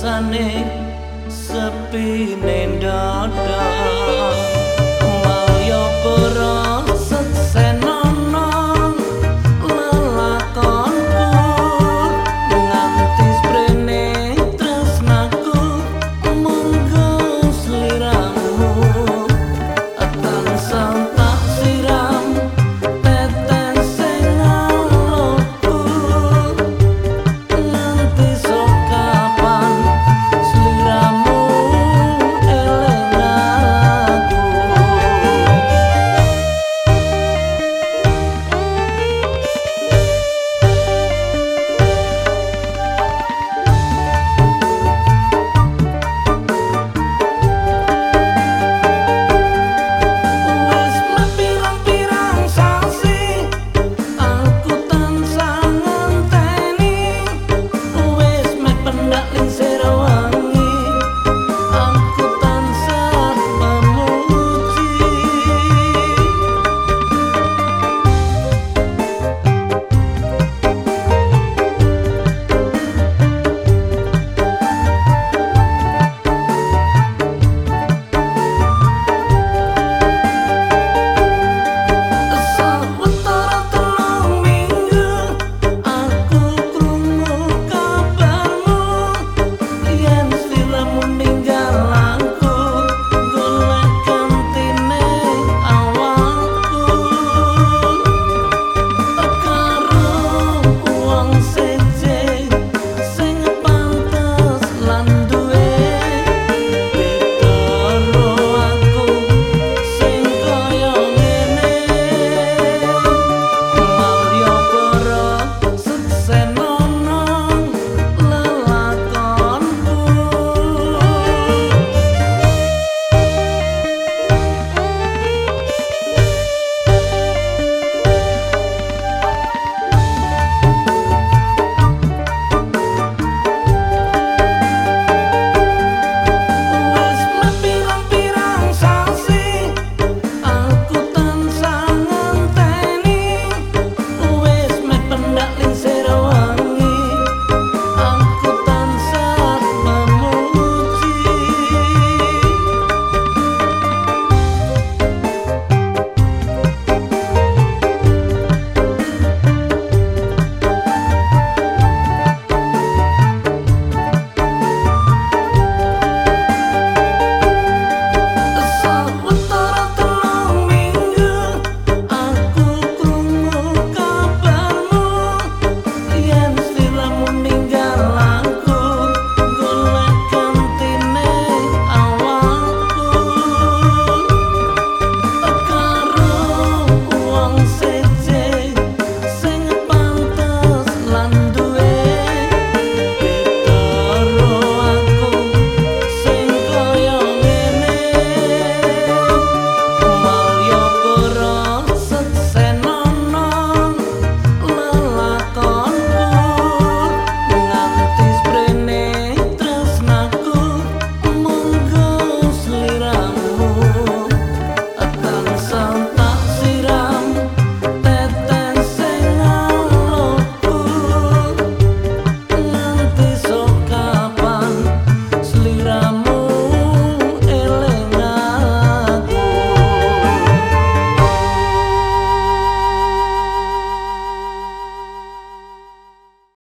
rasane sepi nendang